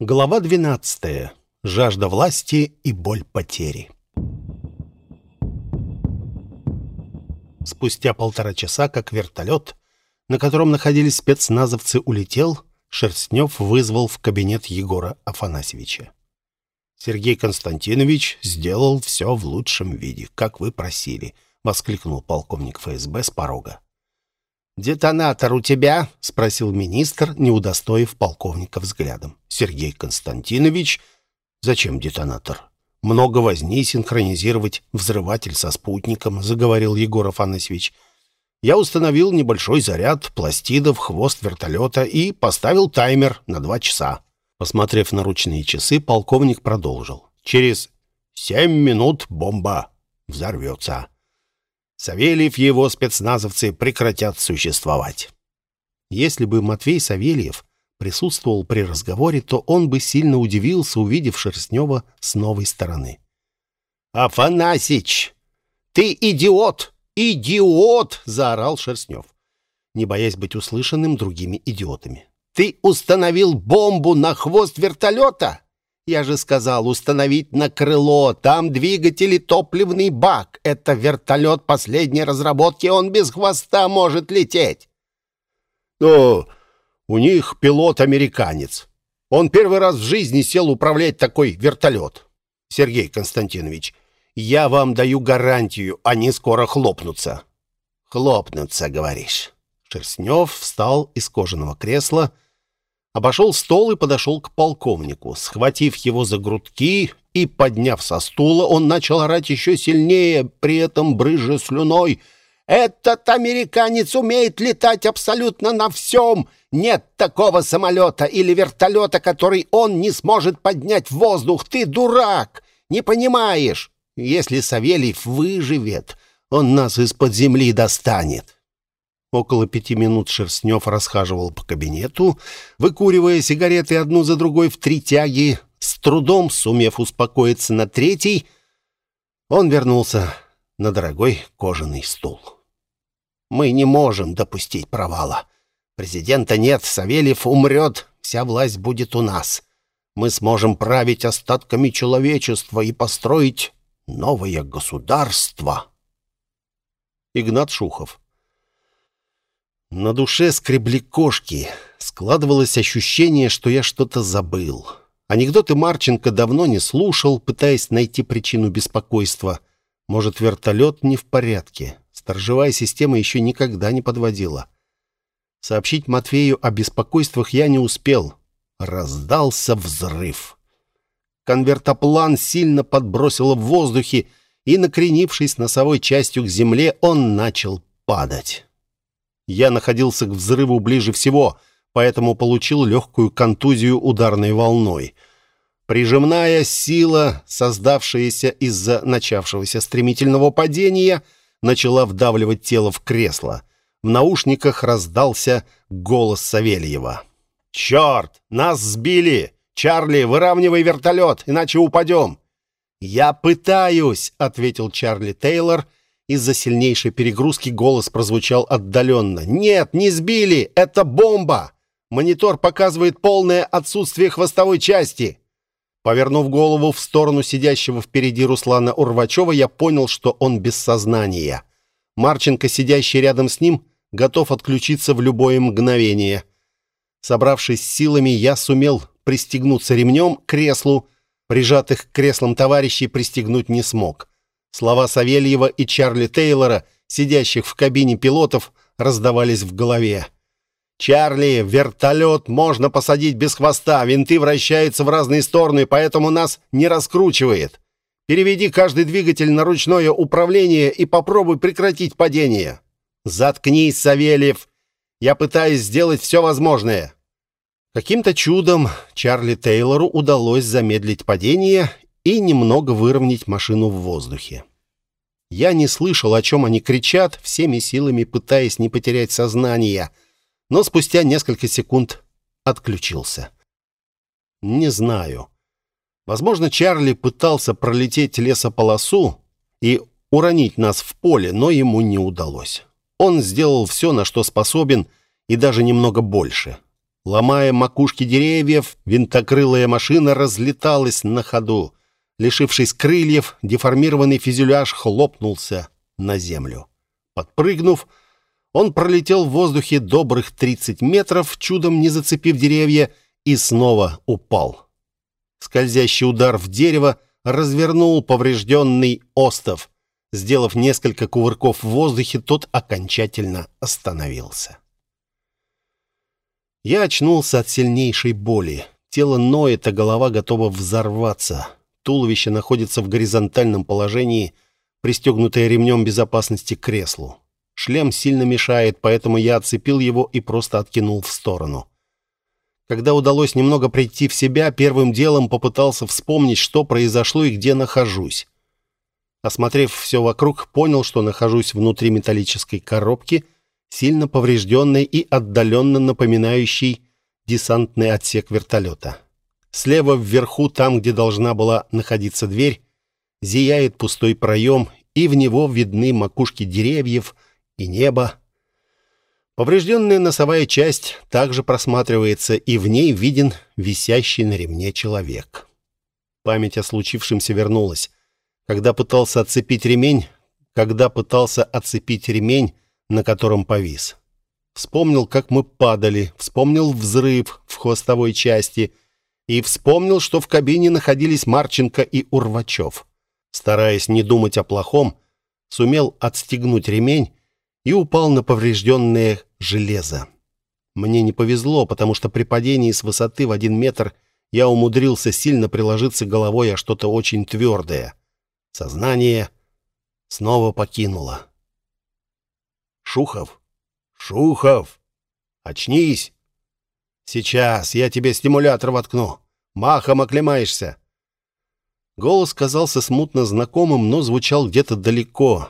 Глава 12. Жажда власти и боль потери. Спустя полтора часа, как вертолет, на котором находились спецназовцы, улетел, Шерстнев вызвал в кабинет Егора Афанасьевича. «Сергей Константинович сделал все в лучшем виде, как вы просили», — воскликнул полковник ФСБ с порога. «Детонатор у тебя?» — спросил министр, не удостоив полковника взглядом. «Сергей Константинович, зачем детонатор?» «Много возни синхронизировать взрыватель со спутником», — заговорил Егор Афанасьевич. «Я установил небольшой заряд пластидов хвост вертолета и поставил таймер на два часа». Посмотрев на ручные часы, полковник продолжил. «Через семь минут бомба взорвется». Савельев и его спецназовцы прекратят существовать. Если бы Матвей Савельев присутствовал при разговоре, то он бы сильно удивился, увидев Шерстнева с новой стороны. «Афанасич, ты идиот! Идиот!» — заорал Шерстнев, не боясь быть услышанным другими идиотами. «Ты установил бомбу на хвост вертолета? Я же сказал установить на крыло. Там двигатель и топливный бак. Это вертолет последней разработки. Он без хвоста может лететь. Но у них пилот-американец. Он первый раз в жизни сел управлять такой вертолет. Сергей Константинович, я вам даю гарантию, они скоро хлопнутся. Хлопнутся, говоришь. Шерстнев встал из кожаного кресла обошел стол и подошел к полковнику. Схватив его за грудки и подняв со стула, он начал орать еще сильнее, при этом брызжа слюной. «Этот американец умеет летать абсолютно на всем! Нет такого самолета или вертолета, который он не сможет поднять в воздух! Ты дурак! Не понимаешь! Если Савельев выживет, он нас из-под земли достанет!» Около пяти минут Шерстнев расхаживал по кабинету, выкуривая сигареты одну за другой в три тяги. С трудом, сумев успокоиться на третий, он вернулся на дорогой кожаный стул. «Мы не можем допустить провала. Президента нет, Савельев умрет, вся власть будет у нас. Мы сможем править остатками человечества и построить новое государство». Игнат Шухов на душе скребли кошки. Складывалось ощущение, что я что-то забыл. Анекдоты Марченко давно не слушал, пытаясь найти причину беспокойства. Может, вертолет не в порядке. Сторожевая система еще никогда не подводила. Сообщить Матвею о беспокойствах я не успел. Раздался взрыв. Конвертоплан сильно подбросило в воздухе, и, накренившись носовой частью к земле, он начал падать. Я находился к взрыву ближе всего, поэтому получил легкую контузию ударной волной. Прижимная сила, создавшаяся из-за начавшегося стремительного падения, начала вдавливать тело в кресло. В наушниках раздался голос Савельева. «Черт! Нас сбили! Чарли, выравнивай вертолет, иначе упадем!» «Я пытаюсь!» — ответил Чарли Тейлор — из-за сильнейшей перегрузки голос прозвучал отдаленно. «Нет, не сбили! Это бомба! Монитор показывает полное отсутствие хвостовой части!» Повернув голову в сторону сидящего впереди Руслана Урвачева, я понял, что он без сознания. Марченко, сидящий рядом с ним, готов отключиться в любое мгновение. Собравшись силами, я сумел пристегнуться ремнем к креслу. Прижатых к креслам товарищей пристегнуть не смог. Слова Савельева и Чарли Тейлора, сидящих в кабине пилотов, раздавались в голове. «Чарли, вертолет можно посадить без хвоста, винты вращаются в разные стороны, поэтому нас не раскручивает. Переведи каждый двигатель на ручное управление и попробуй прекратить падение». «Заткнись, Савельев! Я пытаюсь сделать все возможное». Каким-то чудом Чарли Тейлору удалось замедлить падение и немного выровнять машину в воздухе. Я не слышал, о чем они кричат, всеми силами пытаясь не потерять сознание, но спустя несколько секунд отключился. Не знаю. Возможно, Чарли пытался пролететь лесополосу и уронить нас в поле, но ему не удалось. Он сделал все, на что способен, и даже немного больше. Ломая макушки деревьев, винтокрылая машина разлеталась на ходу. Лишившись крыльев, деформированный фюзеляж хлопнулся на землю. Подпрыгнув, он пролетел в воздухе добрых 30 метров, чудом не зацепив деревья, и снова упал. Скользящий удар в дерево развернул поврежденный остов. Сделав несколько кувырков в воздухе, тот окончательно остановился. Я очнулся от сильнейшей боли. Тело ноет, а голова готова взорваться. Туловище находится в горизонтальном положении, пристегнутое ремнем безопасности к креслу. Шлем сильно мешает, поэтому я отцепил его и просто откинул в сторону. Когда удалось немного прийти в себя, первым делом попытался вспомнить, что произошло и где нахожусь. Осмотрев все вокруг, понял, что нахожусь внутри металлической коробки, сильно поврежденной и отдаленно напоминающей десантный отсек вертолета. Слева вверху, там, где должна была находиться дверь, зияет пустой проем, и в него видны макушки деревьев и небо. Поврежденная носовая часть также просматривается, и в ней виден висящий на ремне человек. Память о случившемся вернулась. Когда пытался отцепить ремень, когда пытался отцепить ремень, на котором повис. Вспомнил, как мы падали, вспомнил взрыв в хвостовой части и вспомнил, что в кабине находились Марченко и Урвачев. Стараясь не думать о плохом, сумел отстегнуть ремень и упал на поврежденное железо. Мне не повезло, потому что при падении с высоты в один метр я умудрился сильно приложиться головой о что-то очень твердое. Сознание снова покинуло. «Шухов! Шухов! Очнись! Сейчас я тебе стимулятор воткну. Махом оклемаешься!» Голос казался смутно знакомым, но звучал где-то далеко.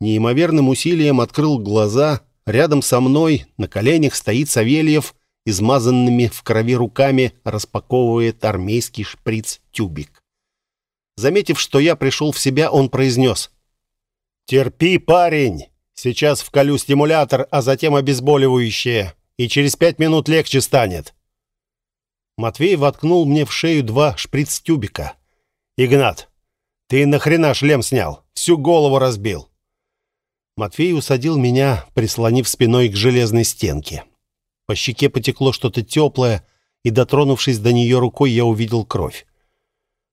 Неимоверным усилием открыл глаза. Рядом со мной на коленях стоит Савельев, измазанными в крови руками распаковывает армейский шприц-тюбик. Заметив, что я пришел в себя, он произнес. «Терпи, парень! Сейчас вколю стимулятор, а затем обезболивающее, и через пять минут легче станет». Матвей воткнул мне в шею два шприц-тюбика. «Игнат, ты нахрена шлем снял? Всю голову разбил. Матвей усадил меня, прислонив спиной к железной стенке. По щеке потекло что-то теплое, и, дотронувшись до нее рукой, я увидел кровь.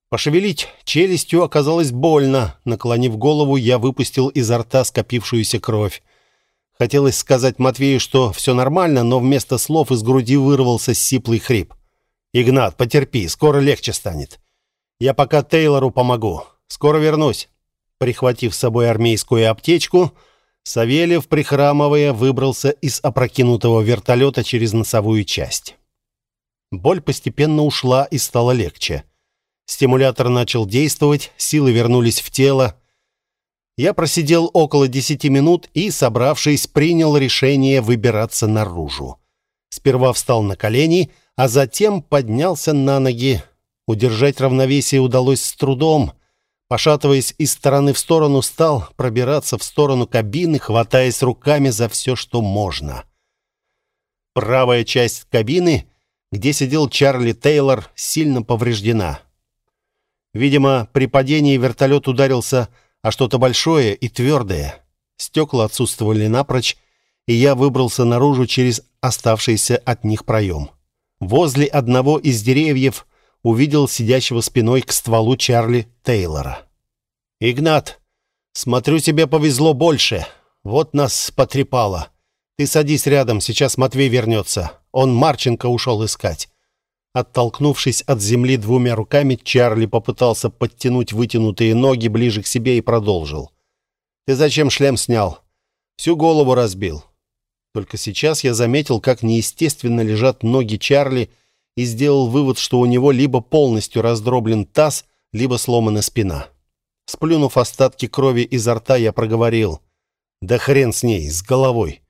Пошевелить челюстью оказалось больно. Наклонив голову, я выпустил изо рта скопившуюся кровь. Хотелось сказать Матвею, что все нормально, но вместо слов из груди вырвался сиплый хрип. «Игнат, потерпи, скоро легче станет. Я пока Тейлору помогу. Скоро вернусь». Прихватив с собой армейскую аптечку, Савельев, прихрамывая, выбрался из опрокинутого вертолета через носовую часть. Боль постепенно ушла и стало легче. Стимулятор начал действовать, силы вернулись в тело. Я просидел около десяти минут и, собравшись, принял решение выбираться наружу. Сперва встал на колени, а затем поднялся на ноги. Удержать равновесие удалось с трудом. Пошатываясь из стороны в сторону, стал пробираться в сторону кабины, хватаясь руками за все, что можно. Правая часть кабины, где сидел Чарли Тейлор, сильно повреждена. Видимо, при падении вертолет ударился о что-то большое и твердое. Стекла отсутствовали напрочь, и я выбрался наружу через оставшийся от них проем. Возле одного из деревьев увидел сидящего спиной к стволу Чарли Тейлора. «Игнат, смотрю, тебе повезло больше. Вот нас потрепало. Ты садись рядом, сейчас Матвей вернется. Он Марченко ушел искать». Оттолкнувшись от земли двумя руками, Чарли попытался подтянуть вытянутые ноги ближе к себе и продолжил. «Ты зачем шлем снял? Всю голову разбил». Только сейчас я заметил, как неестественно лежат ноги Чарли, и сделал вывод, что у него либо полностью раздроблен таз, либо сломана спина. Сплюнув остатки крови изо рта, я проговорил. «Да хрен с ней, с головой!»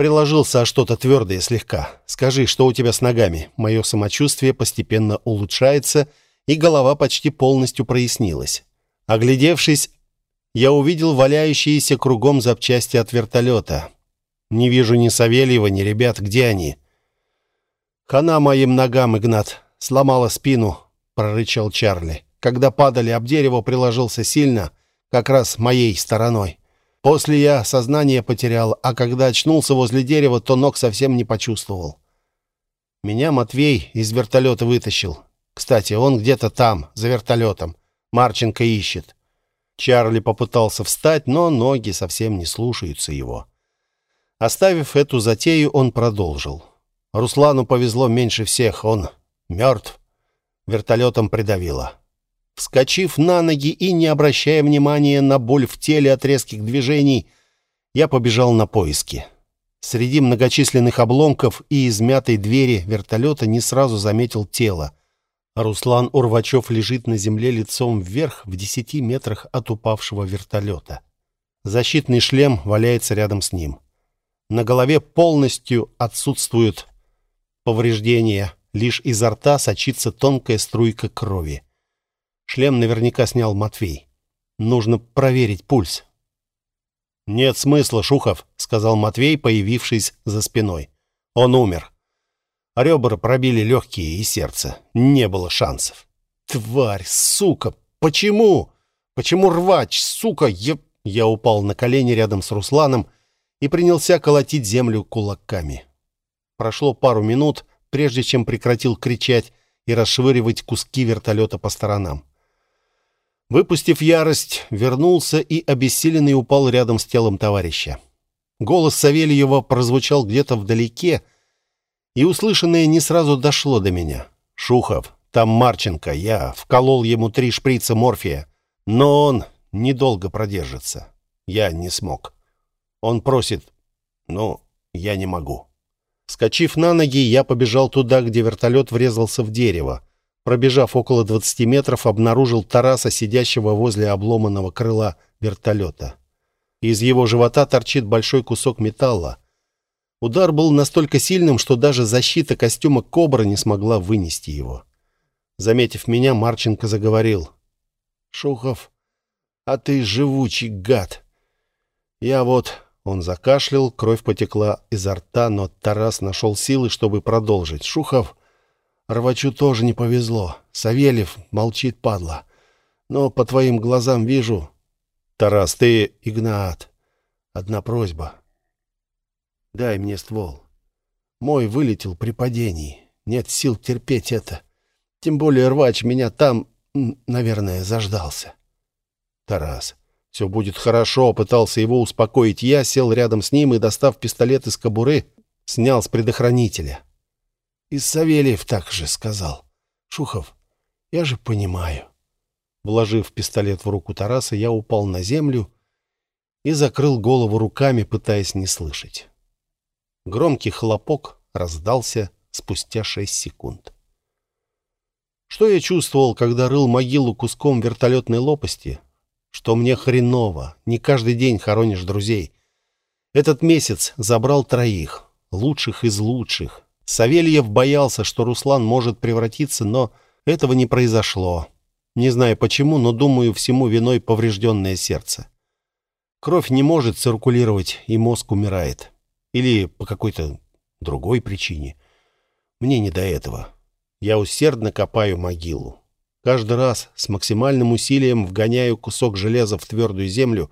Приложился о что-то твердое слегка. «Скажи, что у тебя с ногами?» Мое самочувствие постепенно улучшается, и голова почти полностью прояснилась. Оглядевшись, я увидел валяющиеся кругом запчасти от вертолета. Не вижу ни Савельева, ни ребят. Где они? «Хана моим ногам, Игнат! Сломала спину!» — прорычал Чарли. «Когда падали об дерево, приложился сильно, как раз моей стороной. После я сознание потерял, а когда очнулся возле дерева, то ног совсем не почувствовал. Меня Матвей из вертолета вытащил. Кстати, он где-то там, за вертолетом. Марченко ищет. Чарли попытался встать, но ноги совсем не слушаются его. Оставив эту затею, он продолжил. Руслану повезло меньше всех, он мертв. Вертолетом придавило. Вскочив на ноги и не обращая внимания на боль в теле от резких движений, я побежал на поиски. Среди многочисленных обломков и измятой двери вертолета не сразу заметил тело. Руслан Урвачев лежит на земле лицом вверх в десяти метрах от упавшего вертолета. Защитный шлем валяется рядом с ним. На голове полностью отсутствуют повреждения, лишь изо рта сочится тонкая струйка крови. Шлем наверняка снял Матвей. Нужно проверить пульс. «Нет смысла, Шухов», — сказал Матвей, появившись за спиной. «Он умер. Ребра пробили легкие и сердце. Не было шансов». «Тварь, сука! Почему? Почему рвач, сука? Я...» Я упал на колени рядом с Русланом и принялся колотить землю кулаками. Прошло пару минут, прежде чем прекратил кричать и расшвыривать куски вертолета по сторонам. Выпустив ярость, вернулся и обессиленный упал рядом с телом товарища. Голос Савельева прозвучал где-то вдалеке, и услышанное не сразу дошло до меня. «Шухов, там Марченко, я вколол ему три шприца морфия, но он недолго продержится. Я не смог. Он просит, но я не могу». Скочив на ноги, я побежал туда, где вертолет врезался в дерево. Пробежав около 20 метров, обнаружил Тараса, сидящего возле обломанного крыла вертолета. Из его живота торчит большой кусок металла. Удар был настолько сильным, что даже защита костюма «Кобра» не смогла вынести его. Заметив меня, Марченко заговорил. «Шухов, а ты живучий гад. Я вот...» Он закашлял, кровь потекла изо рта, но Тарас нашел силы, чтобы продолжить. «Шухов, Рвачу тоже не повезло. Савельев молчит, падла. Но по твоим глазам вижу... Тарас, ты Игнат. Одна просьба. Дай мне ствол. Мой вылетел при падении. Нет сил терпеть это. Тем более рвач меня там, наверное, заждался. Тарас. Все будет хорошо, пытался его успокоить я, сел рядом с ним и, достав пистолет из кобуры, снял с предохранителя. И Савельев так же сказал. Шухов, я же понимаю. Вложив пистолет в руку Тараса, я упал на землю и закрыл голову руками, пытаясь не слышать. Громкий хлопок раздался спустя шесть секунд. Что я чувствовал, когда рыл могилу куском вертолетной лопасти? Что мне хреново, не каждый день хоронишь друзей. Этот месяц забрал троих, лучших из лучших, Савельев боялся, что Руслан может превратиться, но этого не произошло. Не знаю почему, но думаю, всему виной поврежденное сердце. Кровь не может циркулировать, и мозг умирает. Или по какой-то другой причине. Мне не до этого. Я усердно копаю могилу. Каждый раз с максимальным усилием вгоняю кусок железа в твердую землю,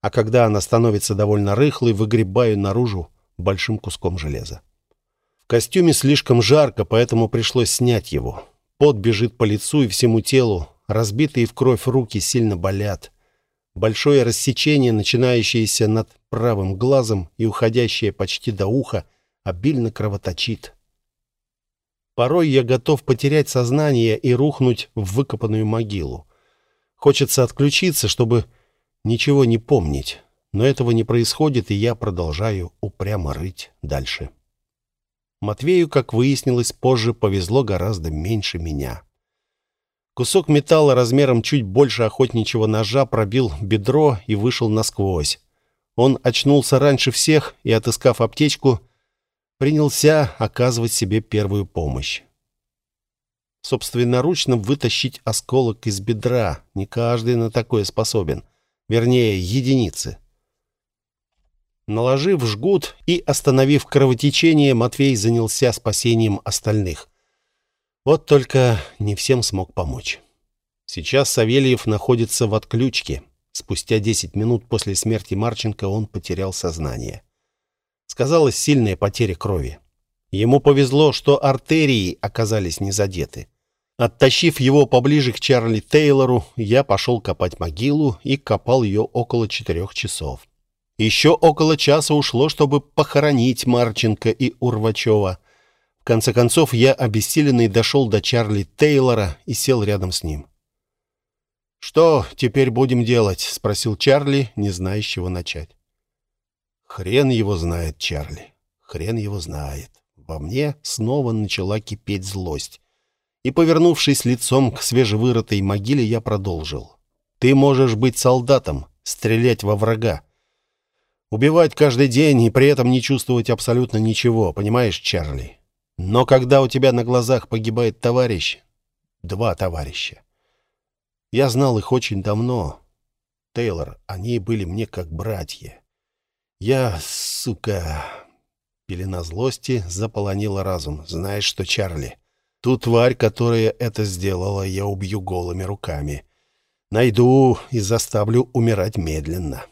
а когда она становится довольно рыхлой, выгребаю наружу большим куском железа костюме слишком жарко, поэтому пришлось снять его. Пот бежит по лицу и всему телу. Разбитые в кровь руки сильно болят. Большое рассечение, начинающееся над правым глазом и уходящее почти до уха, обильно кровоточит. Порой я готов потерять сознание и рухнуть в выкопанную могилу. Хочется отключиться, чтобы ничего не помнить. Но этого не происходит, и я продолжаю упрямо рыть дальше. Матвею, как выяснилось, позже повезло гораздо меньше меня. Кусок металла размером чуть больше охотничьего ножа пробил бедро и вышел насквозь. Он очнулся раньше всех и, отыскав аптечку, принялся оказывать себе первую помощь. Собственноручно вытащить осколок из бедра. Не каждый на такое способен. Вернее, единицы. Наложив жгут и остановив кровотечение, Матвей занялся спасением остальных. Вот только не всем смог помочь. Сейчас Савельев находится в отключке. Спустя 10 минут после смерти Марченко он потерял сознание. Сказалась сильная потеря крови. Ему повезло, что артерии оказались не задеты. Оттащив его поближе к Чарли Тейлору, я пошел копать могилу и копал ее около четырех часов. Еще около часа ушло, чтобы похоронить Марченко и Урвачева. В конце концов, я, обессиленный, дошел до Чарли Тейлора и сел рядом с ним. «Что теперь будем делать?» — спросил Чарли, не зная, с чего начать. «Хрен его знает, Чарли. Хрен его знает». Во мне снова начала кипеть злость. И, повернувшись лицом к свежевырытой могиле, я продолжил. «Ты можешь быть солдатом, стрелять во врага, убивать каждый день и при этом не чувствовать абсолютно ничего, понимаешь, Чарли? Но когда у тебя на глазах погибает товарищ, два товарища, я знал их очень давно. Тейлор, они были мне как братья. Я, сука, Пелена злости заполонила разум. «Знаешь что, Чарли, ту тварь, которая это сделала, я убью голыми руками. Найду и заставлю умирать медленно».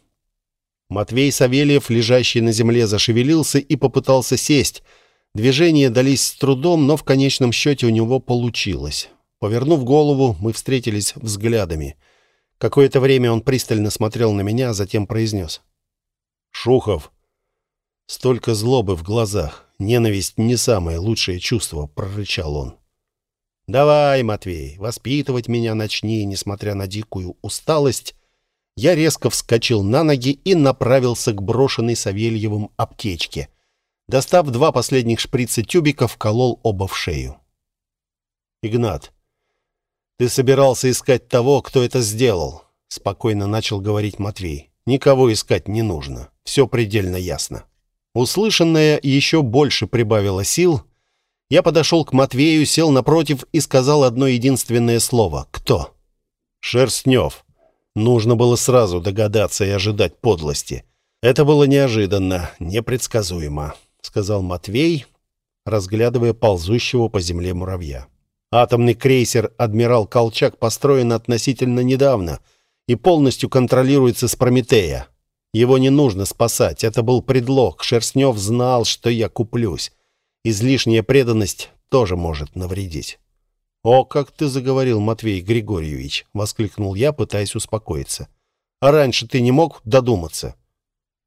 Матвей Савельев, лежащий на земле, зашевелился и попытался сесть. Движения дались с трудом, но в конечном счете у него получилось. Повернув голову, мы встретились взглядами. Какое-то время он пристально смотрел на меня, а затем произнес. «Шухов, Столько злобы в глазах. Ненависть не самое лучшее чувство, прорычал он. Давай, Матвей, воспитывать меня начни, несмотря на дикую усталость. Я резко вскочил на ноги и направился к брошенной Савельевым аптечке. Достав два последних шприца тюбиков, колол оба в шею. Игнат, ты собирался искать того, кто это сделал, спокойно начал говорить Матвей. Никого искать не нужно. Все предельно ясно. Услышанное еще больше прибавило сил. Я подошел к Матвею, сел напротив и сказал одно единственное слово. «Кто?» «Шерстнев». Нужно было сразу догадаться и ожидать подлости. Это было неожиданно, непредсказуемо, сказал Матвей, разглядывая ползущего по земле муравья. Атомный крейсер «Адмирал Колчак» построен относительно недавно и полностью контролируется с Прометея. Его не нужно спасать, это был предлог. Шерстнев знал, что я куплюсь. Излишняя преданность тоже может навредить. «О, как ты заговорил, Матвей Григорьевич!» — воскликнул я, пытаясь успокоиться. «А раньше ты не мог додуматься?»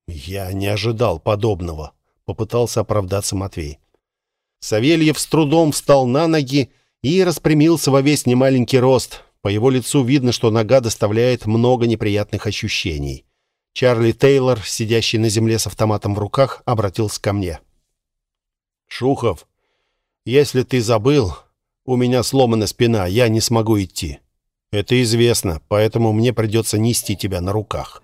«Я не ожидал подобного», — попытался оправдаться Матвей. Савельев с трудом встал на ноги и распрямился во весь немаленький рост. По его лицу видно, что нога доставляет много неприятных ощущений. Чарли Тейлор, сидящий на земле с автоматом в руках, обратился ко мне. «Шухов, если ты забыл, у меня сломана спина, я не смогу идти. Это известно, поэтому мне придется нести тебя на руках».